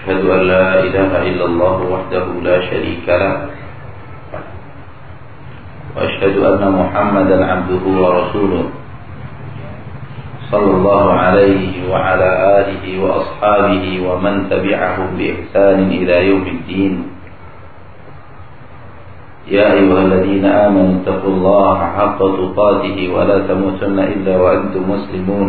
أشهد أن لا إله إلا الله وحده لا شريك له. وأشهد أن محمدا عبده ورسوله صلى الله عليه وعلى آله وأصحابه ومن تبعهم بإحسان إلى يوم الدين. يا أيها الذين آمنوا اتقوا الله حق تقاته ولا تموتن إلا وأنتم مسلمون.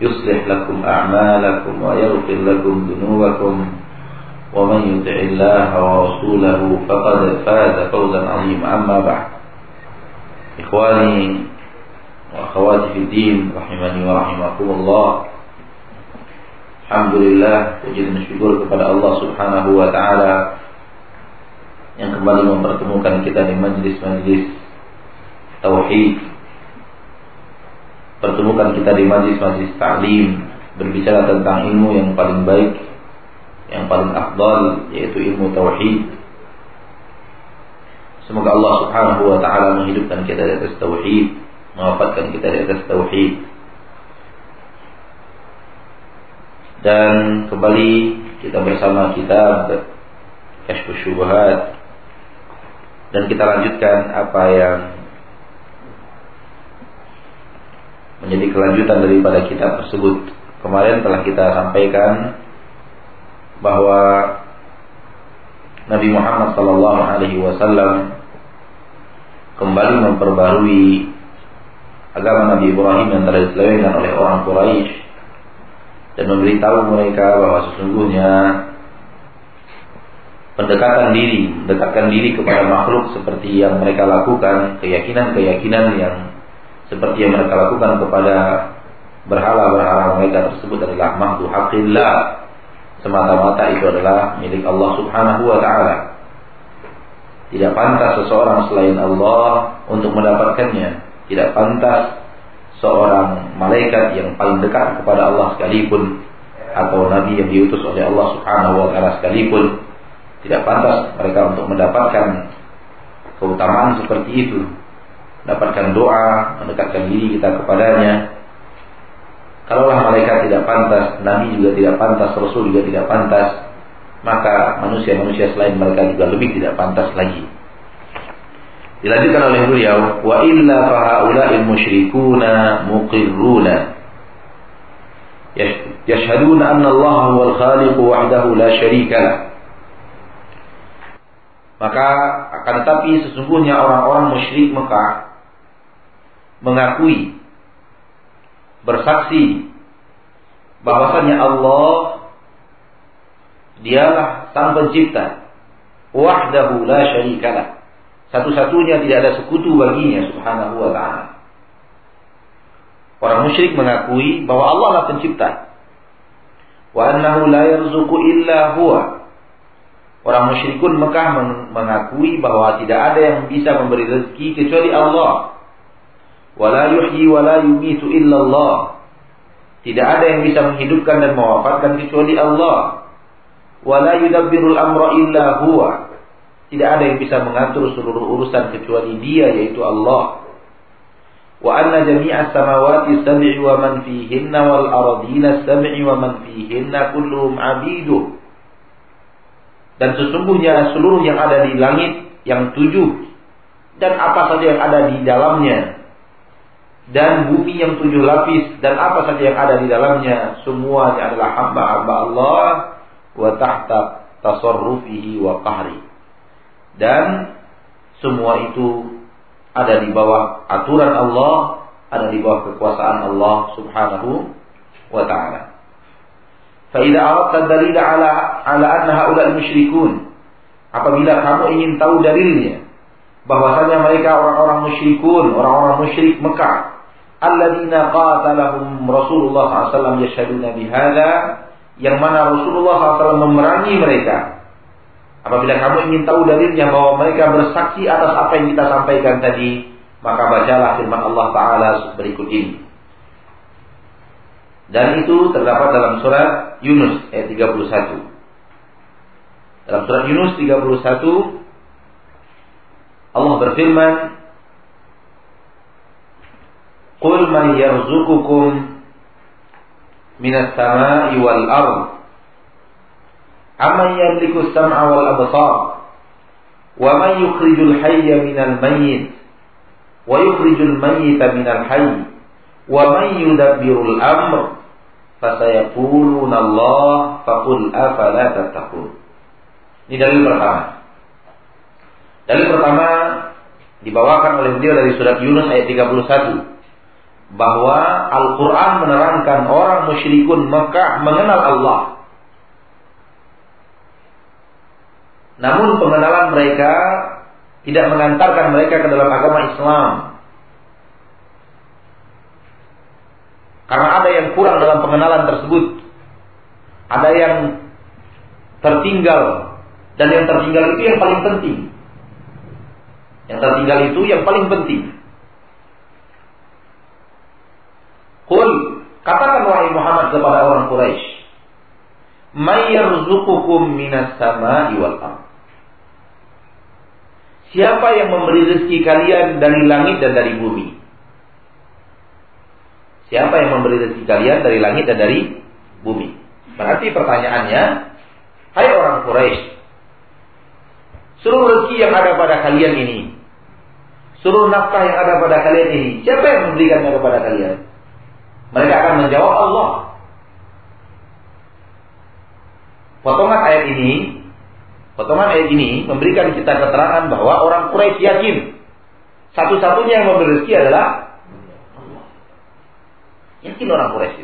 يصلح لكم أعمالكم ويغفر لكم ذنوبكم ومن يطع الله ورسوله فقد فاز فوزا عظيما أما بعد إخواني وأخواتي في الدين رحمني ورحمكم الله Alhamdulillah puji dan syukur kepada Allah Subhanahu wa taala yang kembali mempertemukan kita di majlis-majlis tauhid. Pertemukan kita di majlis-majlis ta'lim berbicara tentang ilmu yang paling baik, yang paling afdal yaitu ilmu tauhid. Semoga Allah Subhanahu wa taala menghidupkan kita di atas tauhid, mewafatkan kita di atas tauhid. Dan kembali kita bersama kita Kashfus Syubhat dan kita lanjutkan apa yang menjadi kelanjutan daripada kitab tersebut. Kemarin telah kita sampaikan bahwa Nabi Muhammad sallallahu alaihi wasallam kembali memperbarui agama Nabi Ibrahim yang telah diselewengkan oleh orang Quraisy dan memberitahu mereka bahwa sesungguhnya pendekatan diri, mendekatkan diri kepada makhluk seperti yang mereka lakukan, keyakinan-keyakinan yang seperti yang mereka lakukan kepada berhala-berhala mereka tersebut adalah makhluk hakillah semata-mata itu adalah milik Allah Subhanahu wa taala. Tidak pantas seseorang selain Allah untuk mendapatkannya. Tidak pantas seorang malaikat yang paling dekat kepada Allah sekalipun atau nabi yang diutus oleh Allah Subhanahu wa taala sekalipun tidak pantas mereka untuk mendapatkan keutamaan seperti itu. Mendapatkan doa, mendekatkan diri kita kepadanya. Kalaulah malaikat tidak pantas, nabi juga tidak pantas, rasul juga tidak pantas, maka manusia-manusia selain mereka juga lebih tidak pantas lagi. Dilanjutkan oleh beliau, wa illa fahaula'il musyrikuna muqirruna yashhaduna anna Allah huwal khaliq wahdahu la syarika lah. Maka akan tetapi sesungguhnya orang-orang musyrik Mekah mengakui bersaksi bahwasanya Allah dialah sang pencipta wahdahu la syarikalah satu-satunya tidak ada sekutu baginya subhanahu wa ta'ala. Orang musyrik mengakui bahwa Allah lah pencipta. Wa annahu la yarzuqu illa huwa. Orang musyrikun Mekah mengakui bahwa tidak ada yang bisa memberi rezeki kecuali Allah. Wa la yuhyi wa la yumitu illa Allah. Tidak ada yang bisa menghidupkan dan mewafatkan kecuali Allah. Wa la yudabbirul amra illa huwa tidak ada yang bisa mengatur seluruh urusan kecuali Dia yaitu Allah. Wa anna jami'a samawati sab'i wa man fihinna wal ardina sab'i wa man fihinna kulluhum abidu. Dan sesungguhnya seluruh yang ada di langit yang tujuh dan apa saja yang ada di dalamnya dan bumi yang tujuh lapis dan apa saja yang ada di dalamnya semuanya adalah hamba-hamba Allah wa tahta tasarrufihi wa qahri dan semua itu ada di bawah aturan Allah, ada di bawah kekuasaan Allah Subhanahu wa taala. Idza aradta dalila ala ala anna haula musyrikun apabila kamu ingin tahu dalilnya bahwasanya mereka orang-orang musyrikun, orang-orang musyrik Mekah alladzina qatalahum Rasulullah SAW yashhaduna bihadza yang mana Rasulullah SAW memerangi mereka Apabila kamu ingin tahu dalilnya bahwa mereka bersaksi atas apa yang kita sampaikan tadi, maka bacalah firman Allah Ta'ala berikut ini. Dan itu terdapat dalam surat Yunus ayat 31. Dalam surat Yunus 31 Allah berfirman Qul man yarzuqukum minas sama'i wal ardh Amman yamliku sam'a wal absar? Wa man yukhrijul hayya minal mayyit? Wa yukhrijul mayyita minal hayy? Wa man yudabbirul amr? Fasayaquluna Allah faqul afala tattaqun. Ini dalil pertama. Dalil pertama dibawakan oleh beliau dari surat Yunus ayat 31 bahwa Al-Qur'an menerangkan orang musyrikun Mekah mengenal Allah Namun pengenalan mereka tidak mengantarkan mereka ke dalam agama Islam. Karena ada yang kurang dalam pengenalan tersebut. Ada yang tertinggal. Dan yang tertinggal itu yang paling penting. Yang tertinggal itu yang paling penting. Qul, katakan wahai Muhammad kepada orang Quraisy, "May yarzuqukum minas sama'i wal ardh?" Siapa yang memberi rezeki kalian dari langit dan dari bumi? Siapa yang memberi rezeki kalian dari langit dan dari bumi? Berarti pertanyaannya, hai orang Quraisy, seluruh rezeki yang ada pada kalian ini, seluruh nafkah yang ada pada kalian ini, siapa yang memberikannya kepada kalian? Mereka akan menjawab Allah. Potongan ayat ini Potongan ayat ini memberikan kita keterangan bahwa orang Quraisy yakin satu-satunya yang memberi rezeki adalah Allah. Yakin orang Quraisy.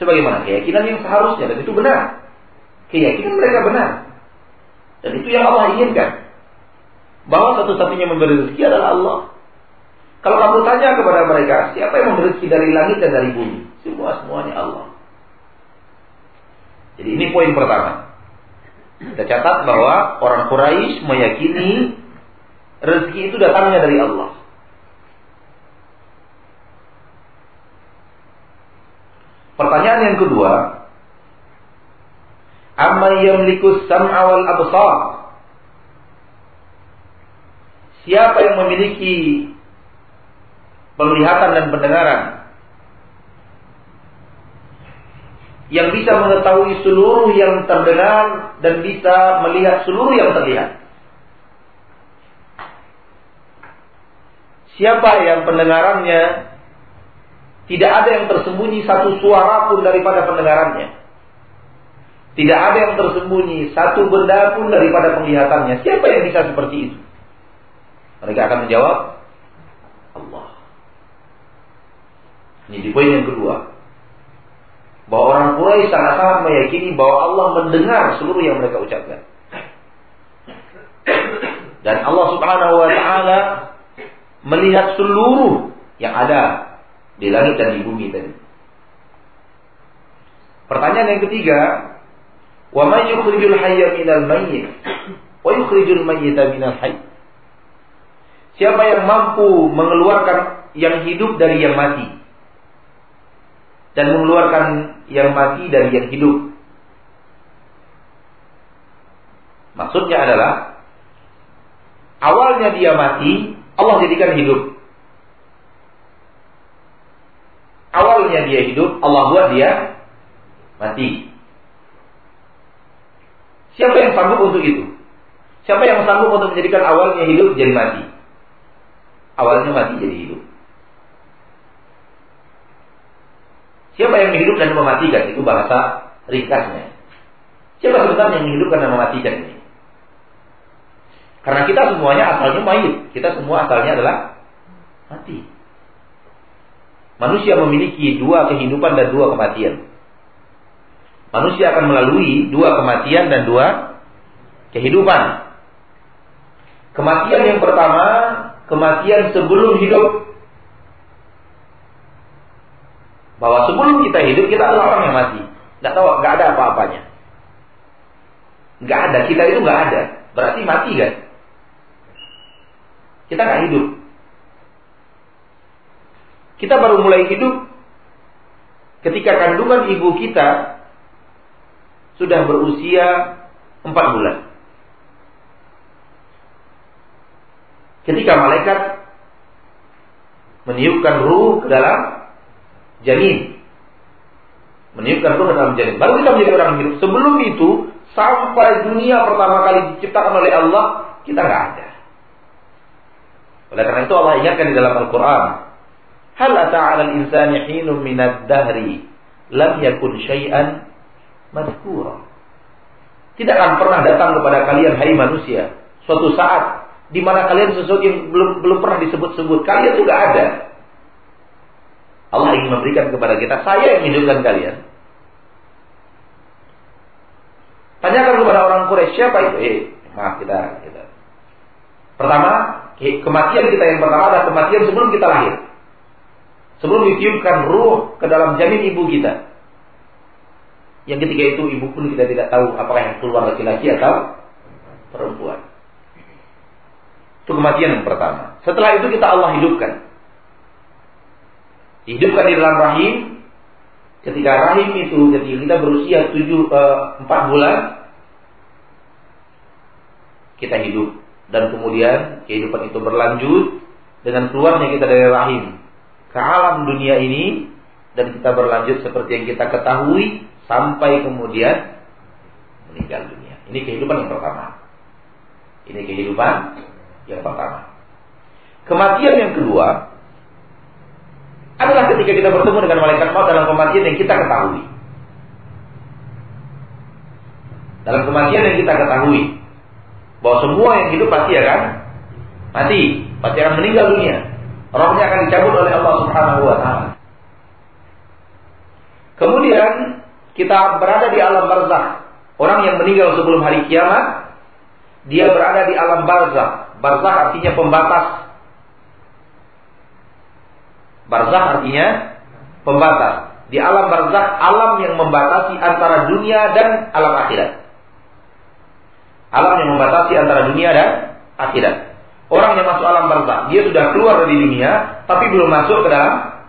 Sebagaimana keyakinan yang seharusnya dan itu benar. Keyakinan mereka benar. Dan itu yang Allah inginkan. Bahwa satu-satunya memberi rezeki adalah Allah. Kalau kamu tanya kepada mereka, siapa yang memberi rezeki dari langit dan dari bumi? Semua semuanya Allah. Jadi ini poin pertama. Kita catat bahwa orang Quraisy meyakini rezeki itu datangnya dari Allah. Pertanyaan yang kedua, amma yamliku sam'a wal absar? Siapa yang memiliki penglihatan dan pendengaran? yang bisa mengetahui seluruh yang terdengar dan bisa melihat seluruh yang terlihat. Siapa yang pendengarannya tidak ada yang tersembunyi satu suara pun daripada pendengarannya. Tidak ada yang tersembunyi satu benda pun daripada penglihatannya. Siapa yang bisa seperti itu? Mereka akan menjawab Allah. Ini di poin yang kedua bahwa orang Quraisy sangat-sangat meyakini bahwa Allah mendengar seluruh yang mereka ucapkan. Dan Allah Subhanahu wa taala melihat seluruh yang ada di langit dan di bumi tadi. Pertanyaan yang ketiga, wa may yukhrijul hayya minal mayyit wa yukhrijul mayyita minal hayy? Siapa yang mampu mengeluarkan yang hidup dari yang mati? dan mengeluarkan yang mati dari yang hidup. Maksudnya adalah awalnya dia mati, Allah jadikan hidup. Awalnya dia hidup, Allah buat dia mati. Siapa yang sanggup untuk itu? Siapa yang sanggup untuk menjadikan awalnya hidup jadi mati? Awalnya mati jadi hidup. Siapa yang menghidup dan mematikan? Itu bahasa ringkasnya. Siapa sebenarnya yang menghidupkan dan mematikan ini? Karena kita semuanya asalnya mayit. Kita semua asalnya adalah mati. Manusia memiliki dua kehidupan dan dua kematian. Manusia akan melalui dua kematian dan dua kehidupan. Kematian yang pertama, kematian sebelum hidup. bahwa sebelum kita hidup kita adalah orang yang mati. Nggak tahu, nggak ada apa-apanya. Nggak ada, kita itu nggak ada. Berarti mati kan? Kita nggak hidup. Kita baru mulai hidup ketika kandungan ibu kita sudah berusia empat bulan. Ketika malaikat meniupkan ruh ke dalam janin. Meniupkan ruh ke dalam janin. Baru kita menjadi orang hidup. Sebelum itu, sampai dunia pertama kali diciptakan oleh Allah, kita nggak ada. Oleh karena itu Allah ingatkan di dalam Al-Quran. Hal ata'ala al-insani hinum minad dahri lam yakun syai'an madhkura. Tidak akan pernah datang kepada kalian hai manusia suatu saat di mana kalian sesuatu yang belum belum pernah disebut-sebut. Kalian juga ada. Allah ingin memberikan kepada kita, saya yang hidupkan kalian. Tanyakan kepada orang Quraisy siapa itu? Eh, maaf kita, kita. Pertama, kematian kita yang pertama adalah kematian sebelum kita lahir. Sebelum ditiupkan ruh ke dalam janin ibu kita. Yang ketiga itu ibu pun kita tidak tahu apakah yang keluar laki-laki atau perempuan. Itu kematian yang pertama. Setelah itu kita Allah hidupkan. Hidupkan di dalam rahim. Ketika rahim itu, ketika kita berusia tujuh, eh, empat bulan, kita hidup. Dan kemudian kehidupan itu berlanjut dengan keluarnya kita dari rahim ke alam dunia ini dan kita berlanjut seperti yang kita ketahui sampai kemudian meninggal dunia. Ini kehidupan yang pertama. Ini kehidupan yang pertama. Kematian yang kedua adalah ketika kita bertemu dengan malaikat maut dalam kematian yang kita ketahui. Dalam kematian yang kita ketahui bahwa semua yang hidup pasti akan mati, pasti akan meninggal dunia. Rohnya akan dicabut oleh Allah Subhanahu wa taala. Kemudian kita berada di alam barzah. Orang yang meninggal sebelum hari kiamat, dia berada di alam barzah. Barzah artinya pembatas. Barzah artinya pembatas. Di alam barzah, alam yang membatasi antara dunia dan alam akhirat. Alam yang membatasi antara dunia dan akhirat. Orang yang masuk alam barzah, dia sudah keluar dari dunia, tapi belum masuk ke dalam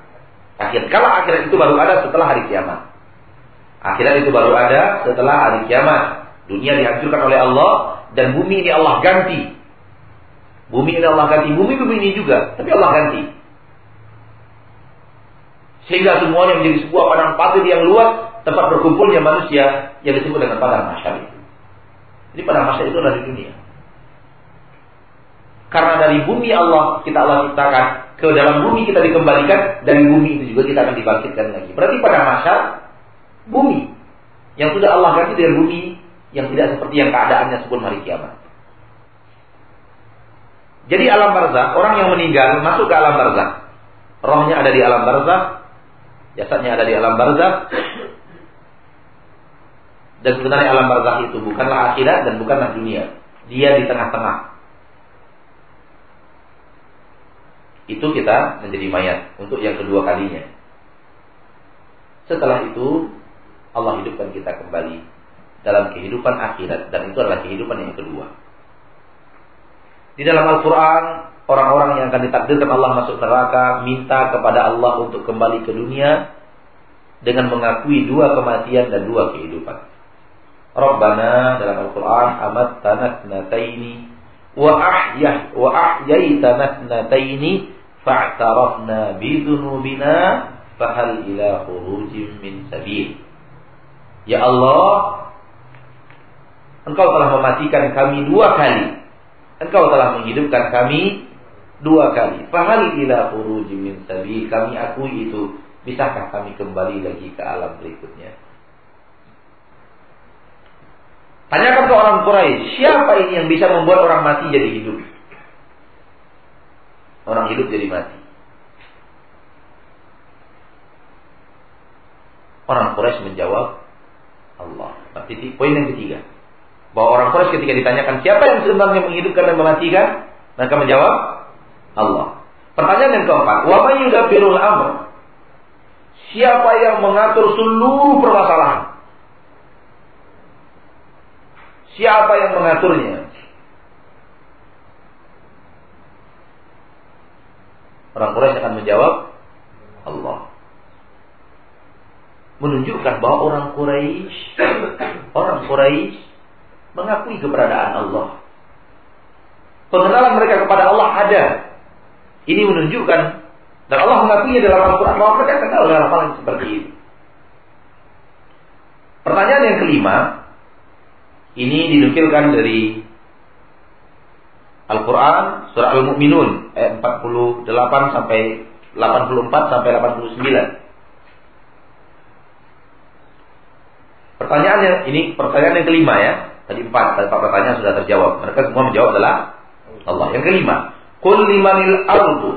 akhirat. Kalau akhirat itu baru ada setelah hari kiamat. Akhirat itu baru ada setelah hari kiamat. Dunia dihancurkan oleh Allah dan bumi ini Allah ganti. Bumi ini Allah ganti. Bumi bumi ini juga, tapi Allah ganti. Sehingga semuanya menjadi sebuah padang pasir yang luas tempat berkumpulnya manusia yang disebut dengan padang masyar itu. Jadi padang masyar itu adalah di dunia. Karena dari bumi Allah kita Allah ciptakan ke dalam bumi kita dikembalikan dari bumi itu juga kita akan dibangkitkan lagi. Berarti pada masyar bumi yang sudah Allah ganti dengan bumi yang tidak seperti yang keadaannya sebelum hari kiamat. Jadi alam barzah, orang yang meninggal masuk ke alam barzah. Rohnya ada di alam barzah, jasadnya ada di alam barzah. Dan sebenarnya alam barzah itu bukanlah akhirat dan bukanlah dunia. Dia di tengah-tengah. Itu kita menjadi mayat untuk yang kedua kalinya. Setelah itu Allah hidupkan kita kembali dalam kehidupan akhirat dan itu adalah kehidupan yang kedua. Di dalam Al-Quran, orang-orang yang akan ditakdirkan Allah masuk neraka minta kepada Allah untuk kembali ke dunia dengan mengakui dua kematian dan dua kehidupan. Rabbana dalam Al-Quran amat tanat nataini wa ahyah wa ahyaitana nataini fa'tarafna bidunubina fahal ila khurujim min sabil. Ya Allah, Engkau telah mematikan kami dua kali. Engkau telah menghidupkan kami dua kali. Fahal ila furuji min sabi. Kami akui itu. Bisakah kami kembali lagi ke alam berikutnya? Tanyakan ke orang Quraisy, siapa ini yang bisa membuat orang mati jadi hidup? Orang hidup jadi mati. Orang Quraisy menjawab, Allah. Titik poin yang ketiga. Bahwa orang Quraisy ketika ditanyakan siapa yang sebenarnya menghidupkan dan mematikan, mereka menjawab Allah. Pertanyaan yang keempat, wa may yudabbirul amr? Siapa yang mengatur seluruh permasalahan? Siapa yang mengaturnya? Orang Quraisy akan menjawab Allah. Menunjukkan bahwa orang Quraisy orang Quraisy mengakui keberadaan Allah. Pengenalan mereka kepada Allah ada. Ini menunjukkan dan Allah mengakui dalam Al-Quran bahwa mereka kenal dalam hal yang seperti ini. Pertanyaan yang kelima, ini dinukilkan dari Al-Quran surah Al-Mu'minun ayat 48 sampai 84 sampai 89. Pertanyaannya ini pertanyaan yang kelima ya. Tadi empat, tadi empat pertanyaan sudah terjawab. Mereka semua menjawab adalah Allah. Yang kelima, Qul limanil ardu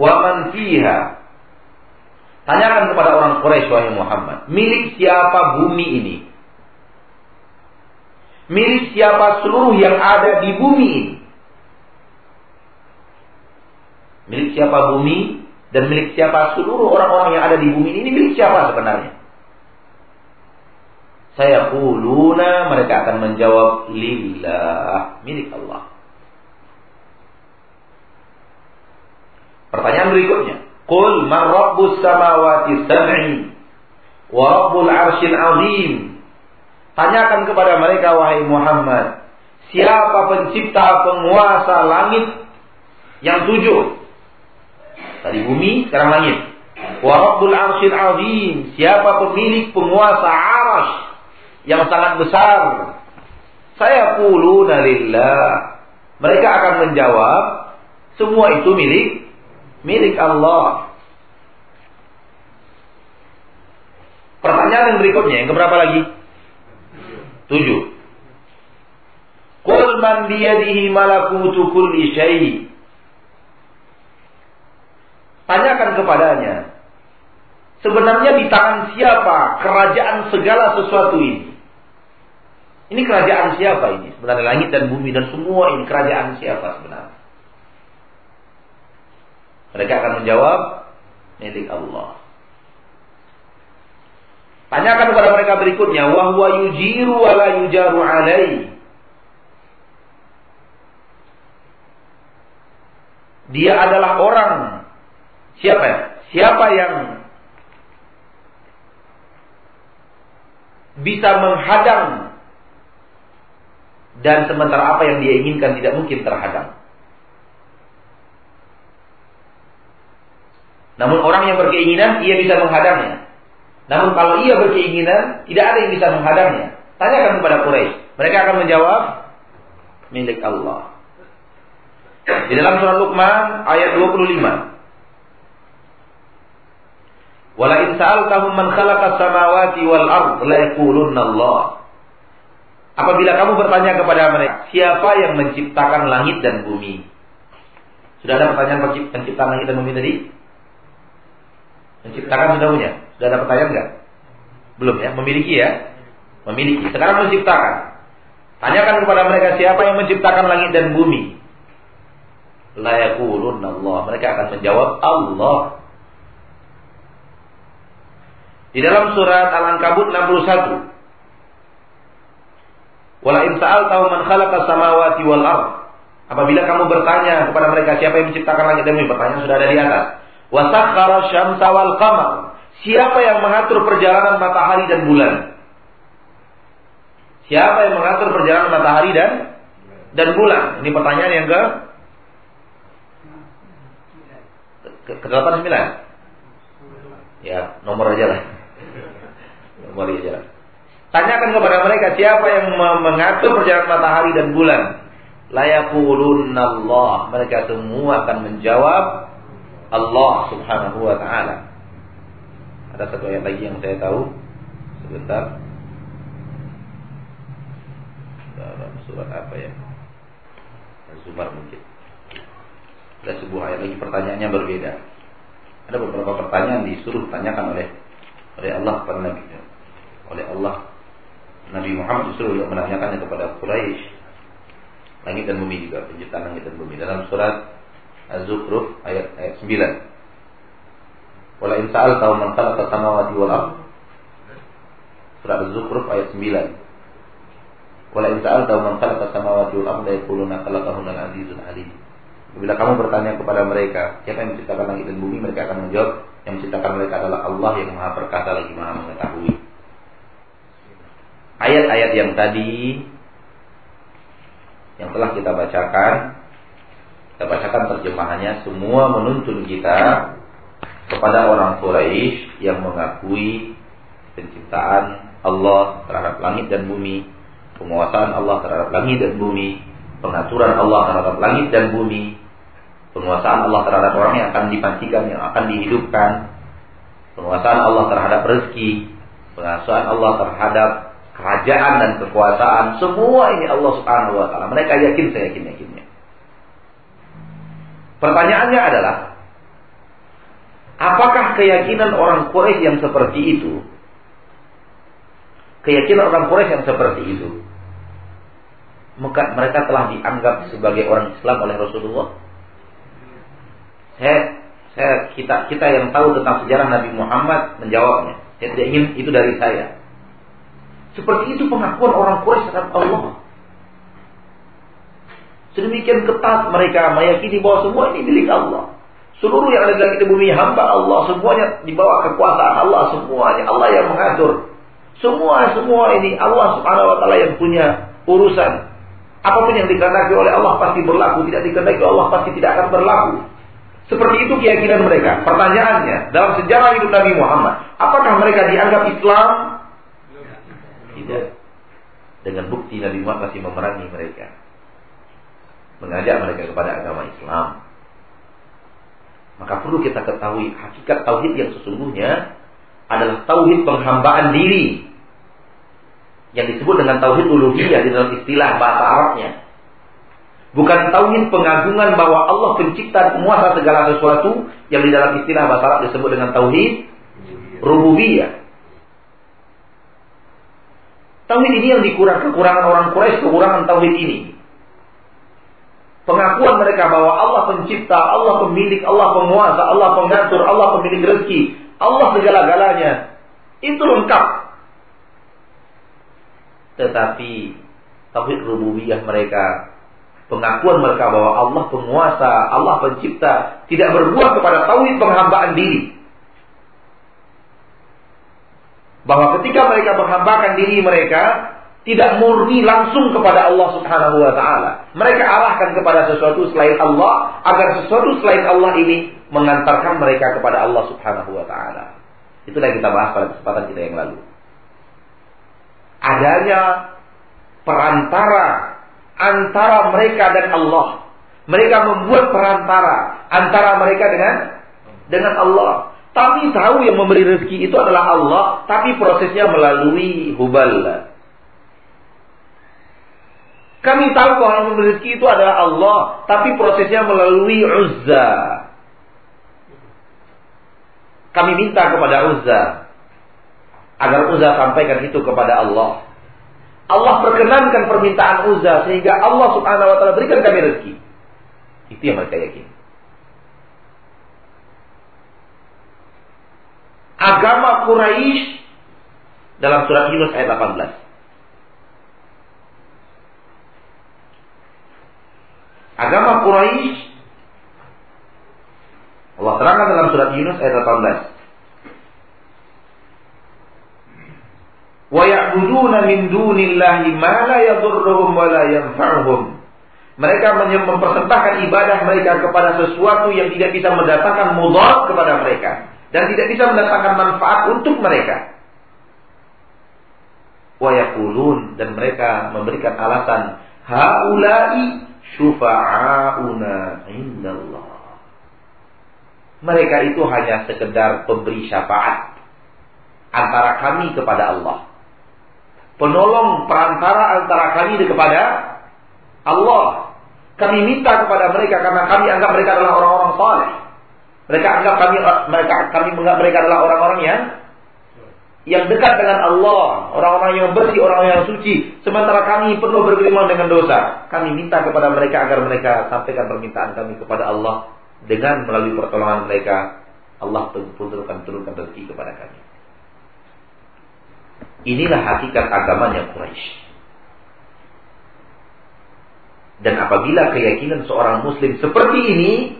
wa man fiha. Tanyakan kepada orang Quraisy wahai Muhammad, milik siapa bumi ini? Milik siapa seluruh yang ada di bumi ini? Milik siapa bumi dan milik siapa seluruh orang-orang yang ada di bumi ini milik siapa sebenarnya? Saya kuluna mereka akan menjawab lillah milik Allah. Pertanyaan berikutnya, Qul man rabbus samawati sab'i wa rabbul arsyil azim. Tanyakan kepada mereka wahai Muhammad, siapa pencipta penguasa langit yang tujuh? Tadi bumi, sekarang langit. Wa Rabbul Arsyil Azim. Siapa pemilik penguasa yang sangat besar? Saya quluna lillah. Mereka akan menjawab, semua itu milik milik Allah. Pertanyaan yang berikutnya, yang keberapa lagi? Tujuh. Qul man biyadihi malakutu kulli syai' Tanyakan kepadanya. Sebenarnya di tangan siapa kerajaan segala sesuatu ini? Ini kerajaan siapa ini? Sebenarnya langit dan bumi dan semua ini kerajaan siapa sebenarnya? Mereka akan menjawab milik Allah. Tanyakan kepada mereka berikutnya, wahwa yujiru wa la yujaru alai. Dia adalah orang Siapa? Siapa yang bisa menghadang dan sementara apa yang dia inginkan tidak mungkin terhadang. Namun orang yang berkeinginan ia bisa menghadangnya. Namun kalau ia berkeinginan tidak ada yang bisa menghadangnya. Tanyakan kepada Quraisy. Mereka akan menjawab milik Allah. Di dalam surah Luqman ayat 25. Wala in sa'altahum man khalaqa samawati wal ard la Allah. Apabila kamu bertanya kepada mereka, siapa yang menciptakan langit dan bumi? Sudah ada pertanyaan penciptaan langit dan bumi tadi? Menciptakan sudah punya? Sudah ada pertanyaan enggak? Belum ya? Memiliki ya? Memiliki. Sekarang menciptakan. Tanyakan kepada mereka siapa yang menciptakan langit dan bumi? La yaqulunna Allah. Mereka akan menjawab Allah. Di dalam surat Al-Ankabut 61. Wala in tahu man khalaqa samawati wal. Apabila kamu bertanya kepada mereka siapa yang menciptakan langit dan bumi, pertanyaan sudah ada di atas. Wa sakhkhara syamsa wal. Siapa yang mengatur perjalanan matahari dan bulan? Siapa yang mengatur perjalanan matahari dan dan bulan? Ini pertanyaan yang ke ke, ke 89. Ya, nomor aja lah kembali jalan. Tanyakan kepada mereka siapa yang mengatur perjalanan matahari dan bulan. Allah. Mereka semua akan menjawab Allah subhanahu wa ta'ala. Ada satu ayat lagi yang saya tahu. Sebentar. Dalam surat apa ya? Zumar mungkin. Ada sebuah ayat lagi pertanyaannya berbeda. Ada beberapa pertanyaan disuruh tanyakan oleh oleh Allah kepada Nabi oleh Allah Nabi Muhammad untuk menanyakannya kepada Quraisy langit dan bumi juga penciptaan langit dan bumi. Dalam surat Az-Zukhruf ayat ayat 9 Wala in tahu man khalaqa samawati wal ard. Surat Az-Zukhruf ayat 9 Wala in sa'alta man khalaqa samawati wal arda yaquluna khalaqahunna al-azizul alim. Bila kamu bertanya kepada mereka, siapa yang menciptakan langit dan bumi, mereka akan menjawab, yang menciptakan mereka adalah Allah yang Maha Perkasa lagi Maha Mengetahui. Ayat-ayat yang tadi yang telah kita bacakan, kita bacakan terjemahannya, semua menuntun kita kepada orang Quraisy yang mengakui penciptaan Allah terhadap langit dan bumi penguasaan Allah terhadap langit dan bumi, pengaturan Allah terhadap langit dan bumi, penguasaan Allah terhadap orang yang akan dipancikan, yang akan dihidupkan, penguasaan Allah terhadap rezeki, penguasaan Allah terhadap kerajaan dan kekuasaan, semua ini Allah Subhanahu wa taala. Mereka yakin saya yakin yakinnya. Pertanyaannya adalah apakah keyakinan orang Quraisy yang seperti itu keyakinan orang Quraisy yang seperti itu maka mereka telah dianggap sebagai orang Islam oleh Rasulullah. Saya, saya kita kita yang tahu tentang sejarah Nabi Muhammad menjawabnya. Saya tidak ingin itu dari saya. Seperti itu pengakuan orang Quraisy terhadap Allah. Sedemikian ketat mereka meyakini bahwa semua ini milik Allah. Seluruh yang ada di bumi hamba Allah, semuanya di bawah kekuasaan Allah semuanya. Allah yang mengatur. Semua semua ini Allah Subhanahu wa taala yang punya urusan. Apa pun yang dikehendaki oleh Allah pasti berlaku, tidak dikehendaki Allah pasti tidak akan berlaku. Seperti itu keyakinan mereka. Pertanyaannya, dalam sejarah hidup Nabi Muhammad, apakah mereka dianggap Islam? Tidak. Dengan bukti Nabi Muhammad masih memerangi mereka. Mengajak mereka kepada agama Islam. Maka perlu kita ketahui hakikat tauhid yang sesungguhnya adalah tauhid penghambaan diri yang disebut dengan tauhid uluhiyah di dalam istilah bahasa Arabnya. Bukan tauhid pengagungan bahwa Allah pencipta penguasa segala sesuatu yang di dalam istilah bahasa Arab disebut dengan tauhid rububiyah. Tauhid ini yang dikurang kekurangan orang Quraisy, kekurangan tauhid ini. Pengakuan mereka bahwa Allah pencipta, Allah pemilik, Allah penguasa, Allah pengatur, Allah pemilik rezeki, Allah segala-galanya. Itu lengkap tetapi tauhid rububiyah mereka pengakuan mereka bahwa Allah penguasa, Allah pencipta tidak berbuah kepada tauhid penghambaan diri. Bahwa ketika mereka menghambakan diri mereka tidak murni langsung kepada Allah Subhanahu wa taala. Mereka arahkan kepada sesuatu selain Allah agar sesuatu selain Allah ini mengantarkan mereka kepada Allah Subhanahu wa taala. Itulah yang kita bahas pada kesempatan kita yang lalu adanya perantara antara mereka dan Allah. Mereka membuat perantara antara mereka dengan dengan Allah. Tapi tahu yang memberi rezeki itu adalah Allah, tapi prosesnya melalui hubal. Kami tahu bahwa yang memberi rezeki itu adalah Allah, tapi prosesnya melalui Uzza. Kami minta kepada Uzza agar Uzza sampaikan itu kepada Allah. Allah perkenankan permintaan Uzza sehingga Allah Subhanahu wa taala berikan kami rezeki. Itu yang mereka yakin. Agama Quraisy dalam surat Yunus ayat 18. Agama Quraisy Allah terangkan dalam surat Yunus ayat 18. wa ya'buduna min dunillahi ma la yadurruhum wa la yanfa'uhum. Mereka mempersembahkan ibadah mereka kepada sesuatu yang tidak bisa mendatangkan mudarat kepada mereka dan tidak bisa mendatangkan manfaat untuk mereka. Wa yaqulun dan mereka memberikan alasan haula'i syufa'auna indallah. Mereka itu hanya sekedar pemberi syafaat antara kami kepada Allah penolong perantara antara kami kepada Allah. Kami minta kepada mereka karena kami anggap mereka adalah orang-orang saleh. Mereka anggap kami mereka kami menganggap mereka adalah orang-orang yang yang dekat dengan Allah, orang-orang yang bersih, orang yang suci. Sementara kami perlu bergelimang dengan dosa. Kami minta kepada mereka agar mereka sampaikan permintaan kami kepada Allah dengan melalui pertolongan mereka. Allah pun turunkan turunkan rezeki kepada kami. Inilah hakikat agamanya Quraisy. Dan apabila keyakinan seorang muslim seperti ini,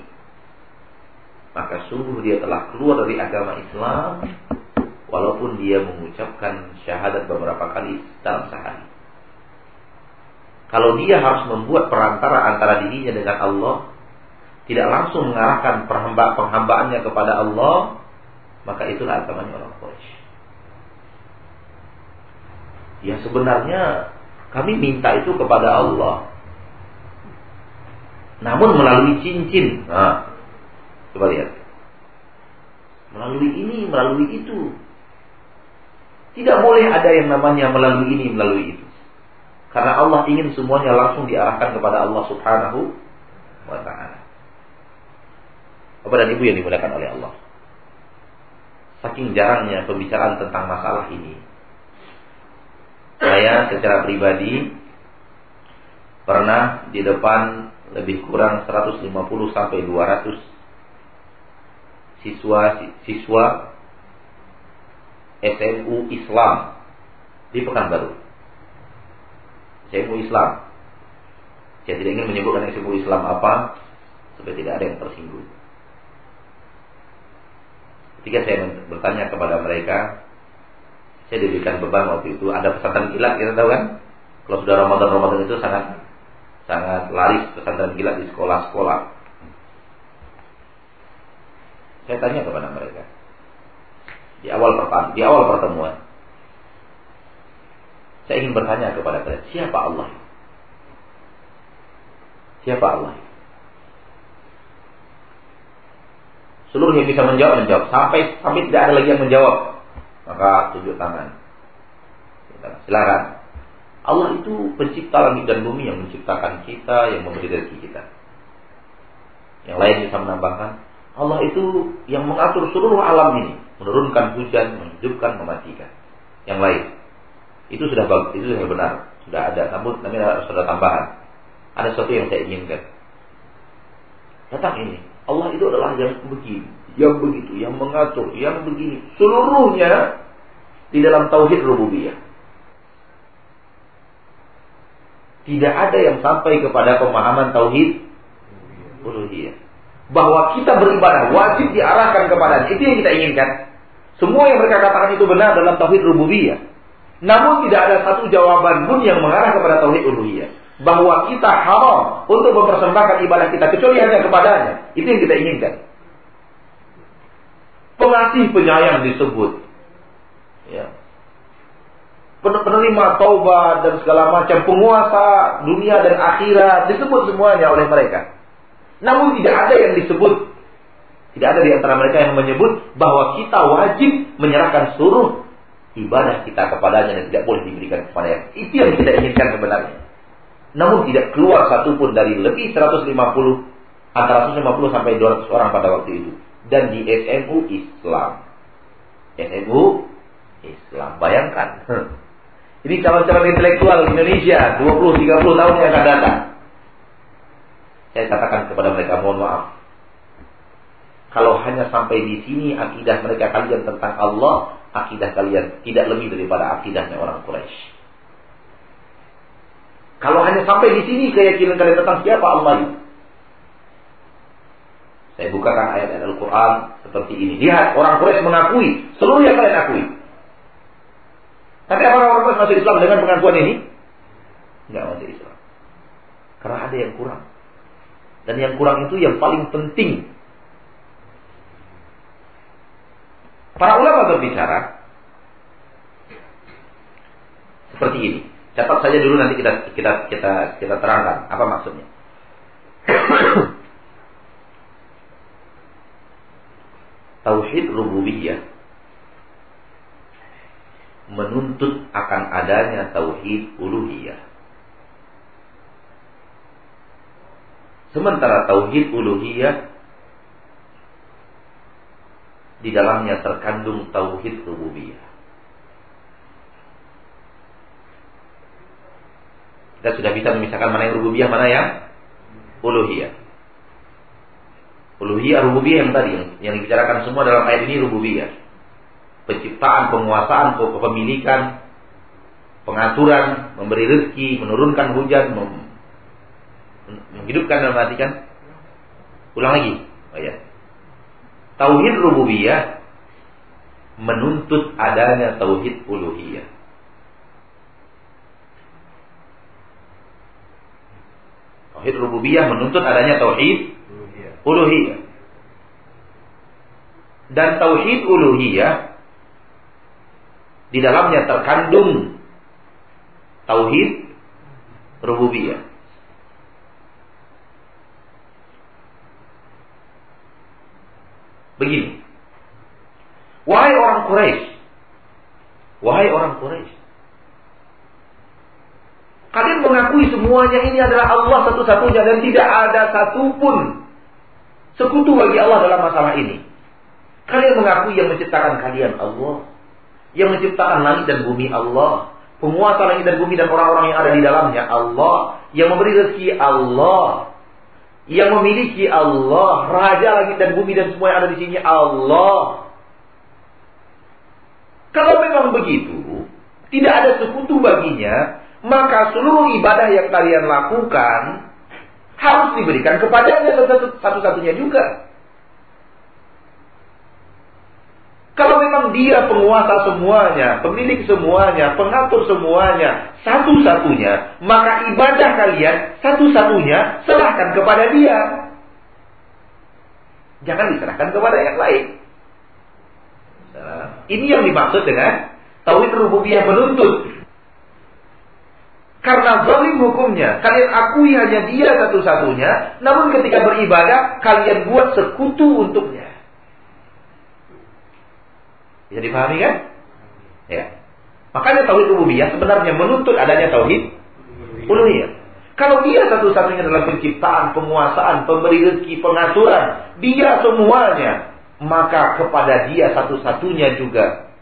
maka sungguh dia telah keluar dari agama Islam walaupun dia mengucapkan syahadat beberapa kali dalam sehari. Kalau dia harus membuat perantara antara dirinya dengan Allah, tidak langsung mengarahkan penghamba penghambaannya kepada Allah, maka itulah agamanya orang Quraisy. Ya sebenarnya kami minta itu kepada Allah. Namun melalui cincin. Nah, coba lihat. Melalui ini, melalui itu. Tidak boleh ada yang namanya melalui ini, melalui itu. Karena Allah ingin semuanya langsung diarahkan kepada Allah Subhanahu wa taala. Bapak dan Ibu yang dimuliakan oleh Allah. Saking jarangnya pembicaraan tentang masalah ini. Saya secara pribadi pernah di depan lebih kurang 150 sampai 200 siswa siswa SMU Islam di Pekanbaru. SMU Islam. Saya tidak ingin menyebutkan SMU Islam apa supaya tidak ada yang tersinggung. Ketika saya bertanya kepada mereka, saya diberikan beban waktu itu. Ada pesantren kilat, kita tahu kan? Kalau sudah Ramadan Ramadan itu sangat sangat laris pesantren kilat di sekolah-sekolah. Saya tanya kepada mereka di awal pertama, di awal pertemuan. Saya ingin bertanya kepada kalian, siapa Allah? Siapa Allah? Seluruh yang bisa menjawab menjawab sampai sampai tidak ada lagi yang menjawab. Maka tunjuk tangan. Silakan. Allah itu pencipta langit dan bumi yang menciptakan kita, yang memberi rezeki kita. Yang lain bisa menambahkan, Allah itu yang mengatur seluruh alam ini, menurunkan hujan, menghidupkan, mematikan. Yang lain. Itu sudah bagus, itu sudah benar, sudah ada. Namun nanti sudah tambahan. Ada sesuatu yang saya inginkan. Datang ini, Allah itu adalah yang begini, yang begitu, yang mengatur, yang begini. Seluruhnya di dalam tauhid rububiyah. Tidak ada yang sampai kepada pemahaman tauhid uluhiyah. Bahwa kita beribadah wajib diarahkan kepada itu yang kita inginkan. Semua yang mereka katakan itu benar dalam tauhid rububiyah. Namun tidak ada satu jawaban pun yang mengarah kepada tauhid uluhiyah bahwa kita haram untuk mempersembahkan ibadah kita kecuali hanya kepadanya. Itu yang kita inginkan. Pengasih penyayang disebut. Ya. Penerima taubat dan segala macam penguasa dunia dan akhirat disebut semuanya oleh mereka. Namun tidak ada yang disebut tidak ada di antara mereka yang menyebut bahwa kita wajib menyerahkan seluruh ibadah kita kepadanya dan tidak boleh diberikan kepada yang. Itu yang kita inginkan sebenarnya. Namun tidak keluar satupun dari lebih 150 antara 150 sampai 200 orang pada waktu itu. Dan di SMU Islam. SMU Islam. Bayangkan. Ini calon-calon intelektual Indonesia 20-30 tahun yang akan datang. Saya katakan kepada mereka mohon maaf. Kalau hanya sampai di sini akidah mereka kalian tentang Allah, akidah kalian tidak lebih daripada akidahnya orang Quraisy. Kalau hanya sampai di sini keyakinan kalian tentang siapa Allah itu. Saya bukakan ayat-ayat Al-Quran seperti ini. Lihat, orang Quraisy mengakui seluruh yang kalian akui. Tapi apa orang Quraisy masuk Islam dengan pengakuan ini? Enggak masuk Islam. Karena ada yang kurang. Dan yang kurang itu yang paling penting. Para ulama berbicara seperti ini. Catat saja dulu nanti kita kita kita kita terangkan apa maksudnya. Tauhid rububiyah menuntut akan adanya tauhid uluhiyah. Sementara tauhid uluhiyah di dalamnya terkandung tauhid rububiyah. Kita sudah bisa memisahkan mana yang rububiyah, mana yang uluhiyah. Uluhiyah rububiyah yang tadi yang, yang dibicarakan semua dalam ayat ini rububiyah. Penciptaan, penguasaan, kepemilikan, pengaturan, memberi rezeki, menurunkan hujan, mem menghidupkan dan mematikan. Ulang lagi. Oh, ya. Tauhid rububiyah menuntut adanya tauhid uluhiyah. Tauhid rububiyah menuntut adanya tauhid uluhiyah. Dan tauhid uluhiyah di dalamnya terkandung tauhid rububiyah. Begini. Wahai orang Quraisy. Wahai orang Quraisy. Kalian mengakui semuanya ini adalah Allah satu-satunya dan tidak ada satupun sekutu bagi Allah dalam masalah ini. Kalian mengakui yang menciptakan kalian Allah. Yang menciptakan langit dan bumi Allah. Penguasa langit dan bumi dan orang-orang yang ada di dalamnya Allah. Yang memberi rezeki Allah. Yang memiliki Allah. Raja langit dan bumi dan semua yang ada di sini Allah. Kalau memang begitu, tidak ada sekutu baginya, maka seluruh ibadah yang kalian lakukan harus diberikan kepadanya satu-satunya juga. Kalau memang dia penguasa semuanya, pemilik semuanya, pengatur semuanya, satu-satunya, maka ibadah kalian satu-satunya serahkan kepada dia. Jangan diserahkan kepada yang lain. Ini yang dimaksud dengan tauhid rububiyah menuntut. Karena zalim hukumnya, kalian akui hanya dia satu-satunya, namun ketika beribadah, kalian buat sekutu untuknya. Bisa dipahami kan? Ya. Makanya tauhid rububiyah sebenarnya menuntut adanya tauhid uluhiyah. Kalau dia satu-satunya dalam penciptaan, penguasaan, pemberi rezeki, pengaturan, dia semuanya, maka kepada dia satu-satunya juga.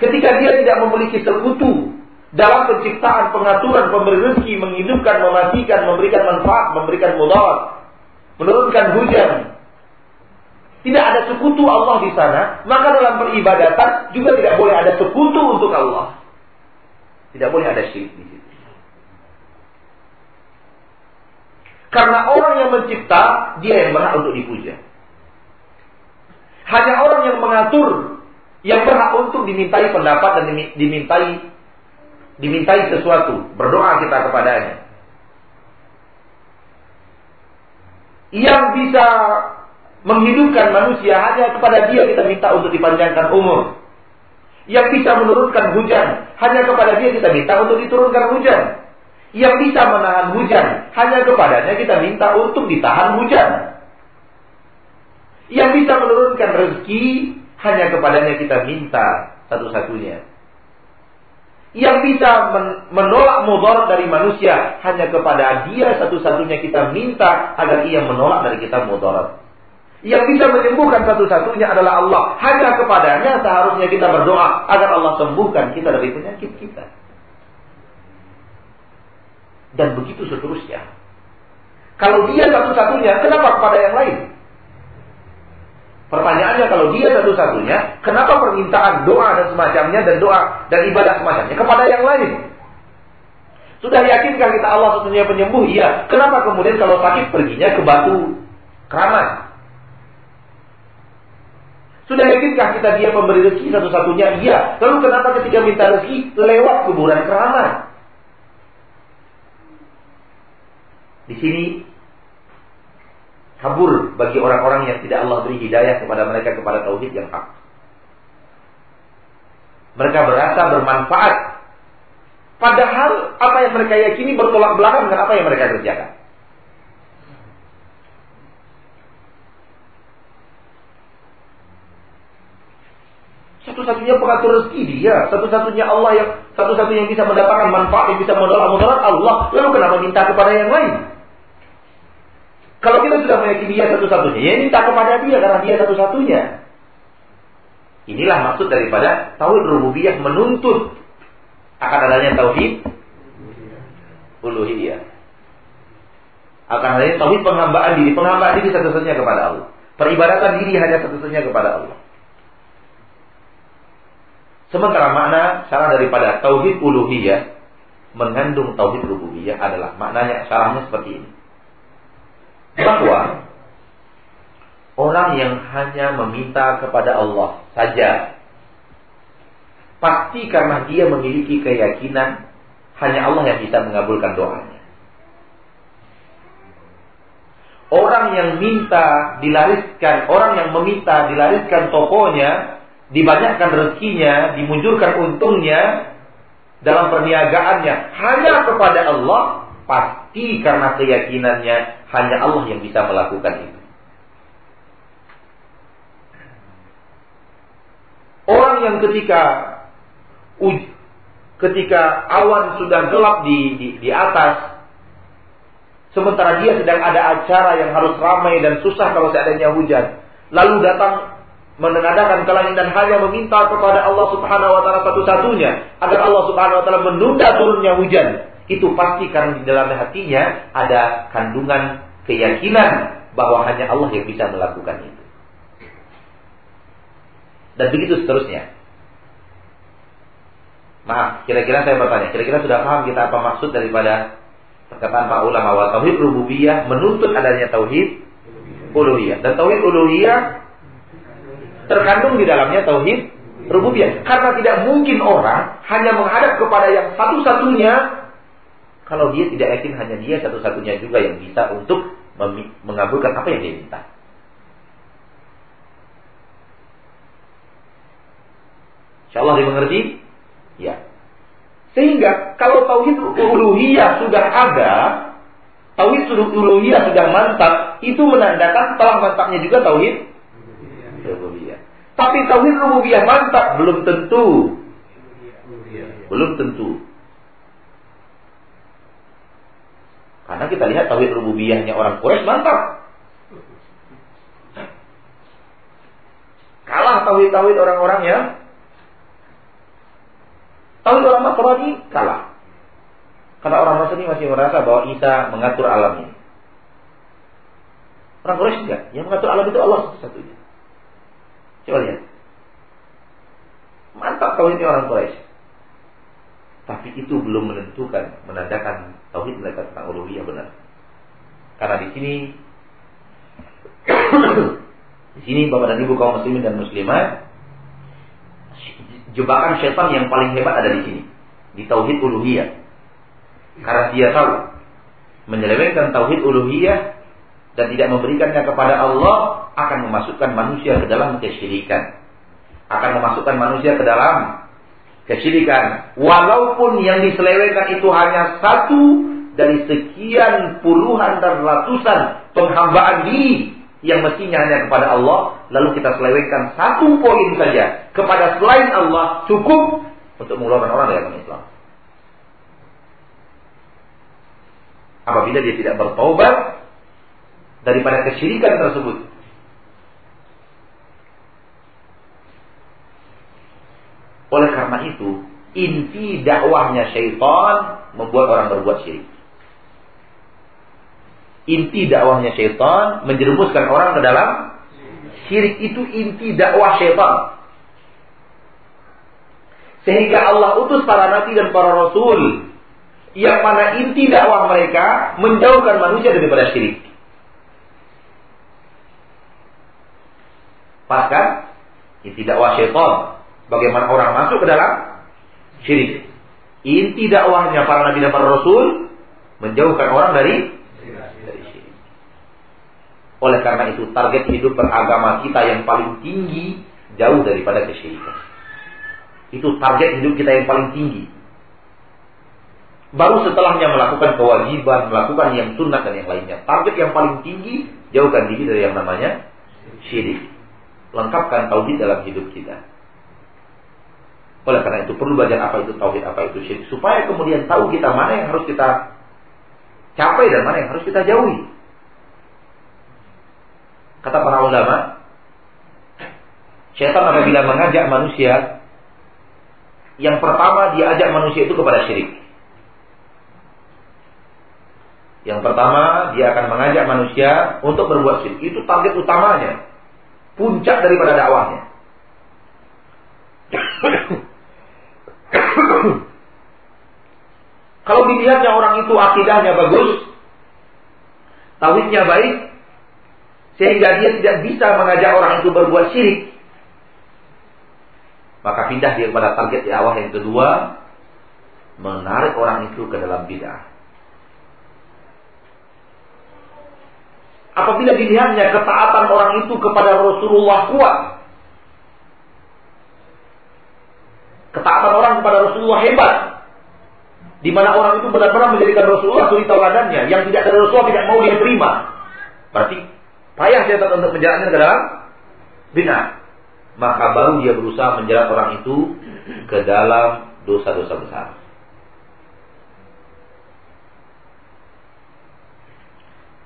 Ketika dia tidak memiliki sekutu dalam penciptaan, pengaturan, pemberi rezeki, menghidupkan, mematikan, memberikan manfaat, memberikan mudarat, menurunkan hujan, tidak ada sekutu Allah di sana, maka dalam peribadatan juga tidak boleh ada sekutu untuk Allah. Tidak boleh ada syirik di situ. Karena orang yang mencipta, dia yang berhak untuk dipuja. Hanya orang yang mengatur, yang berhak untuk dimintai pendapat dan dimintai dimintai sesuatu, berdoa kita kepadanya. Yang bisa menghidupkan manusia hanya kepada dia kita minta untuk dipanjangkan umur. Yang bisa menurunkan hujan, hanya kepada dia kita minta untuk diturunkan hujan. Yang bisa menahan hujan, hanya kepadanya kita minta untuk ditahan hujan. Yang bisa menurunkan rezeki, hanya kepadanya kita minta satu-satunya. Yang bisa menolak mudarat dari manusia, hanya kepada dia satu-satunya kita minta agar ia menolak dari kita mudarat. Yang bisa menyembuhkan satu-satunya adalah Allah. Hanya kepadanya seharusnya kita berdoa agar Allah sembuhkan kita dari penyakit kita. Dan begitu seterusnya. Kalau dia satu-satunya, kenapa kepada yang lain? Pertanyaannya kalau dia satu-satunya, kenapa permintaan doa dan semacamnya dan doa dan ibadah semacamnya kepada yang lain? Sudah yakinkah kita Allah satunya penyembuh? Iya. Kenapa kemudian kalau sakit perginya ke batu keramat? Sudah yakinkah kita dia pemberi rezeki satu-satunya? Iya. Lalu kenapa ketika minta rezeki lewat kuburan keramat? Di sini kabur bagi orang-orang yang tidak Allah beri hidayah kepada mereka kepada tauhid yang hak. Mereka berasa bermanfaat. Padahal apa yang mereka yakini bertolak belakang dengan apa yang mereka kerjakan. Satu-satunya pengatur rezeki dia, satu-satunya Allah yang satu-satunya yang bisa mendapatkan manfaat yang bisa menolak mudarat Allah. Lalu kenapa minta kepada yang lain? Kalau kita sudah meyakini dia satu-satunya, ya minta kepada dia karena dia satu-satunya. Inilah maksud daripada tauhid rububiyah menuntut akan adanya tauhid uluhiyah. Akan adanya tauhid penghambaan diri, penghambaan diri satu-satunya kepada Allah. Peribadatan diri hanya satu-satunya kepada Allah. Sementara makna cara daripada tauhid uluhiyah mengandung tauhid rububiyah adalah maknanya caranya seperti ini. Bahwa orang yang hanya meminta kepada Allah saja pasti karena dia memiliki keyakinan hanya Allah yang bisa mengabulkan doanya. Orang yang minta dilariskan, orang yang meminta dilariskan tokonya, dibanyakkan rezekinya, dimunculkan untungnya dalam perniagaannya hanya kepada Allah, pasti karena keyakinannya hanya Allah yang bisa melakukan itu. Orang yang ketika ketika awan sudah gelap di, di, di atas, Sementara dia sedang ada acara yang harus ramai dan susah kalau seandainya hujan. Lalu datang menenadakan ke langit dan hanya meminta kepada Allah Subhanahu wa taala satu-satunya agar Allah Subhanahu wa taala menunda turunnya hujan. Itu pasti karena di dalam hatinya ada kandungan keyakinan bahwa hanya Allah yang bisa melakukan itu. Dan begitu seterusnya. Maaf, kira-kira saya bertanya, kira-kira sudah paham kita apa maksud daripada perkataan para ulama bahwa tauhid rububiyah menuntut adanya tauhid uluhiyah dan tauhid uluhiyah terkandung di dalamnya tauhid rububiyah karena tidak mungkin orang hanya menghadap kepada yang satu-satunya kalau dia tidak yakin hanya dia satu-satunya juga yang bisa untuk mengabulkan apa yang dia minta. Insya Allah dimengerti? Ya. Sehingga kalau tauhid uluhiyah sudah ada, tauhid uluhiyah sudah mantap, itu menandakan telah mantapnya juga tauhid rububiyah. Tapi tauhid rububiyah mantap belum tentu. Belum tentu. Karena kita lihat tauhid rububiyahnya orang Quraisy mantap. Kalah tauhid-tauhid orang-orang yang Tauhid orang Nasrani kalah. Karena orang Nasrani masih merasa bahwa Isa mengatur alam ini. Orang Quraisy enggak. Yang mengatur alam itu Allah satu-satunya. Coba lihat. Mantap tauhidnya orang Quraisy. Tapi itu belum menentukan, menandakan tauhid mereka tentang uluhiyah benar. Karena di sini di sini Bapak dan Ibu kaum muslimin dan muslimat jebakan setan yang paling hebat ada di sini, di tauhid uluhiyah. Karena dia tahu menyelewengkan tauhid uluhiyah dan tidak memberikannya kepada Allah akan memasukkan manusia ke dalam kesyirikan. Akan memasukkan manusia ke dalam kesyirikan. Walaupun yang diselewengkan itu hanya satu dari sekian puluhan dan ratusan penghambaan di yang mestinya hanya kepada Allah, lalu kita selewengkan satu poin saja kepada selain Allah cukup untuk mengeluarkan orang dari Islam. Apabila dia tidak bertobat daripada kesyirikan tersebut. Oleh karena itu, inti dakwahnya syaitan membuat orang berbuat syirik inti dakwahnya syaitan menjerumuskan orang ke dalam syirik itu inti dakwah syaitan. Sehingga Allah utus para nabi dan para rasul yang mana inti dakwah mereka menjauhkan manusia daripada syirik. Bahkan inti dakwah syaitan bagaimana orang masuk ke dalam syirik. Inti dakwahnya para nabi dan para rasul menjauhkan orang dari oleh karena itu target hidup beragama kita yang paling tinggi jauh daripada kesyirikan. Itu target hidup kita yang paling tinggi. Baru setelahnya melakukan kewajiban, melakukan yang sunnah dan yang lainnya. Target yang paling tinggi jauhkan diri dari yang namanya syirik. Lengkapkan tauhid dalam hidup kita. Oleh karena itu perlu belajar apa itu tauhid, apa itu syirik supaya kemudian tahu kita mana yang harus kita capai dan mana yang harus kita jauhi. Kata para ulama, syaitan apabila mengajak manusia, yang pertama dia ajak manusia itu kepada syirik. Yang pertama, dia akan mengajak manusia untuk berbuat syirik. Itu target utamanya. Puncak daripada dakwahnya. Kalau dilihatnya orang itu akidahnya bagus, tauhidnya baik, sehingga dia tidak bisa mengajak orang itu berbuat syirik, maka pindah dia kepada target di awal yang kedua, menarik orang itu ke dalam bid'ah. Apabila dilihatnya ketaatan orang itu kepada Rasulullah kuat, ketaatan orang kepada Rasulullah hebat, di mana orang itu benar-benar menjadikan Rasulullah suri tauladannya, yang tidak ada Rasulullah tidak mau dia terima. Berarti payah saya untuk menjalankan ke dalam bid'ah. Maka baru dia berusaha menjerat orang itu ke dalam dosa-dosa besar.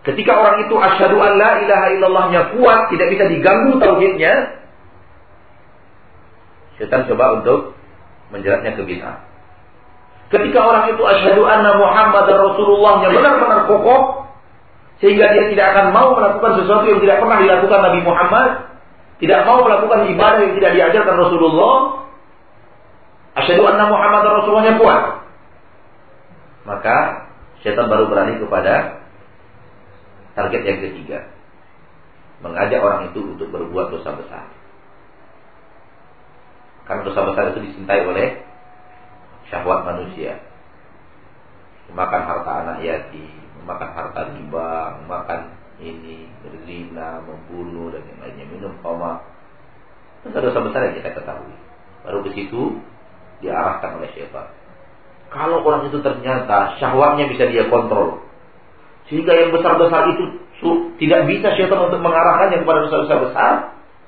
Ketika orang itu asyhadu an la ilaha illallahnya kuat, tidak bisa diganggu tauhidnya, setan coba untuk menjeratnya ke bid'ah. Ketika orang itu asyhadu anna Muhammad Rasulullahnya benar-benar kokoh, sehingga dia tidak akan mau melakukan sesuatu yang tidak pernah dilakukan Nabi Muhammad, tidak mau melakukan ibadah yang tidak diajarkan Rasulullah, asyhadu anna Muhammad Rasulullahnya kuat. Maka setan baru berani kepada Target yang ketiga, mengajak orang itu untuk berbuat dosa besar. Karena dosa besar itu dicintai oleh syahwat manusia. Memakan harta anak yatim, memakan harta riba, memakan ini, berzina, membunuh dan yang lainnya, minum koma. Itu dosa besar yang kita ketahui. Baru ke situ diarahkan oleh syaitan. Kalau orang itu ternyata syahwatnya bisa dia kontrol, sehingga yang besar-besar itu tidak bisa syaitan untuk mengarahkannya kepada dosa-dosa besar,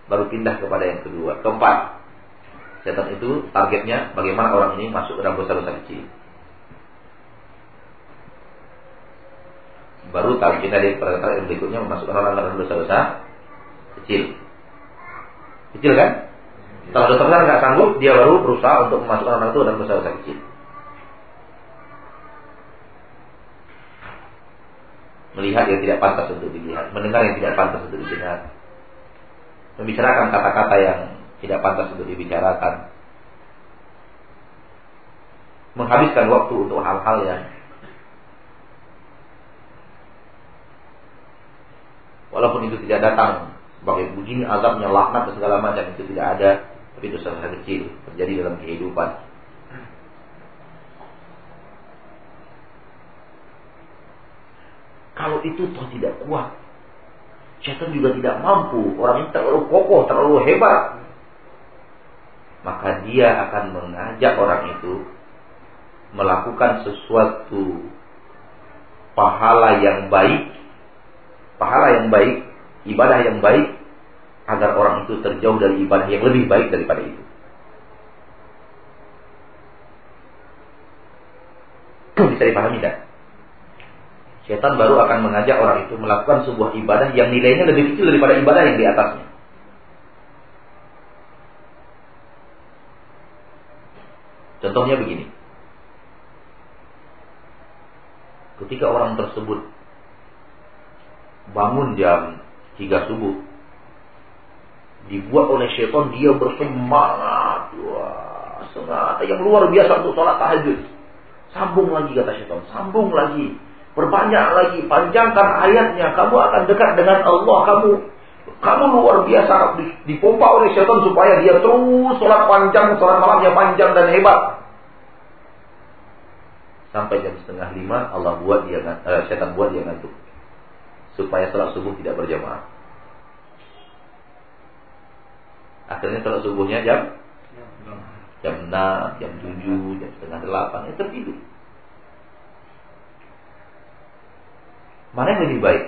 baru pindah kepada yang kedua. Keempat, syaitan itu targetnya bagaimana orang ini masuk ke dalam dosa-dosa kecil. Baru kita di perkataan yang berikutnya memasukkan orang dalam dosa-dosa kecil. Kecil kan? Setelah dosa besar nggak sanggup, dia baru berusaha untuk memasukkan orang itu dalam dosa-dosa kecil. Melihat yang tidak pantas untuk dilihat, mendengar yang tidak pantas untuk didengar, membicarakan kata-kata yang tidak pantas untuk dibicarakan, menghabiskan waktu untuk hal-hal yang walaupun itu tidak datang sebagai begini azabnya laknat dan segala macam itu tidak ada tapi itu sangat kecil terjadi dalam kehidupan Kalau itu toh tidak kuat. Syaitan juga tidak mampu. Orang ini terlalu kokoh, terlalu hebat. Maka dia akan mengajak orang itu melakukan sesuatu pahala yang baik, pahala yang baik, ibadah yang baik, agar orang itu terjauh dari ibadah yang lebih baik daripada itu. Bisa dipahami tidak? Setan baru akan mengajak orang itu melakukan sebuah ibadah yang nilainya lebih kecil daripada ibadah yang di atasnya. Contohnya begini. Ketika orang tersebut bangun jam 3 subuh, dibuat oleh setan dia bersemangat, wah, semangat yang luar biasa untuk sholat tahajud. Sambung lagi kata setan, sambung lagi Perbanyak lagi, panjangkan ayatnya. Kamu akan dekat dengan Allah. Kamu kamu luar biasa dipompa oleh syaitan supaya dia terus sholat panjang, sholat malamnya panjang dan hebat. Sampai jam setengah lima Allah buat dia eh, syaitan buat dia ngantuk supaya sholat subuh tidak berjamaah. Akhirnya sholat subuhnya jam jam enam, jam tujuh, jam setengah delapan, itu tertidur. Mana yang lebih baik?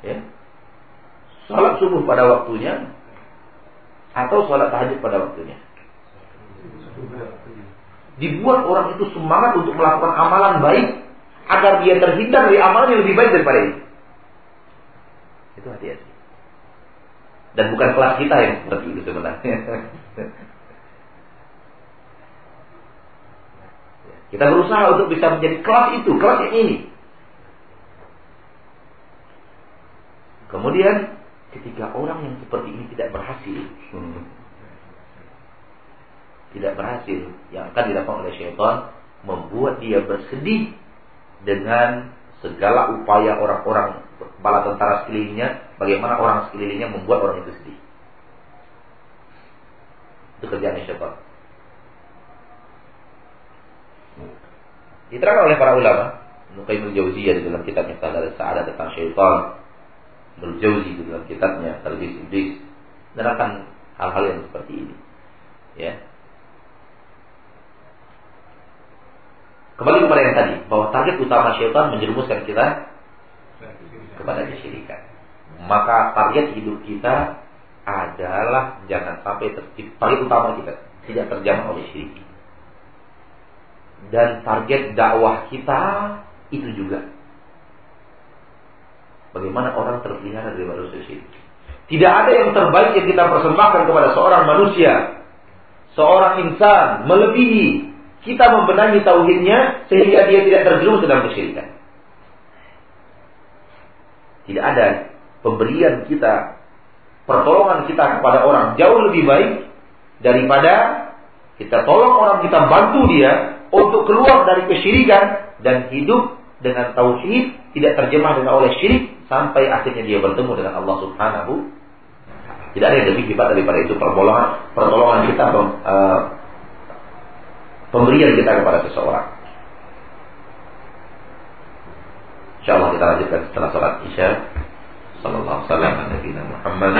Ya. Salat subuh pada waktunya atau salat tahajud pada waktunya? Dibuat orang itu semangat untuk melakukan amalan baik agar dia terhindar dari amalan yang lebih baik daripada ini. Itu hati-hati. Dan bukan kelas kita yang seperti itu sebenarnya. Kita berusaha untuk bisa menjadi kelas itu, kelas yang ini. Kemudian ketika orang yang seperti ini tidak berhasil, tidak berhasil. Yang akan dilakukan oleh syaitan membuat dia bersedih dengan segala upaya orang-orang kepala tentara sekelilingnya, bagaimana orang sekelilingnya membuat orang itu sedih. Itu kerjaan syaitan. Diterangkan oleh para ulama, Nukaimul Jauziyah di dalam kitabnya Sadar Sa'adah tentang syaitan, Berjauzi di dalam kitabnya Talbis Iblis, menerangkan hal-hal yang seperti ini. Ya, Kembali kepada yang tadi, bahwa target utama syaitan menjerumuskan kita kepada kesyirikan. Maka target hidup kita adalah jangan sampai. Target utama kita tidak terjamah oleh syirik. Dan target dakwah kita itu juga. Bagaimana orang terpelihara dari manusia syirik. Tidak ada yang terbaik yang kita persembahkan kepada seorang manusia. Seorang insan melebihi kita membenahi tauhidnya sehingga dia tidak terjerumus dalam kesyirikan. Tidak ada pemberian kita, pertolongan kita kepada orang jauh lebih baik daripada kita tolong orang, kita bantu dia untuk keluar dari kesyirikan dan hidup dengan tauhid tidak terjemah dengan oleh syirik sampai akhirnya dia bertemu dengan Allah Subhanahu tidak ada yang lebih hebat daripada itu pertolongan pertolongan kita uh, pemberian kita kepada seseorang. Insyaallah kita lanjutkan setelah sholat isya. Sallallahu alaihi wasallam Nabi Muhammad.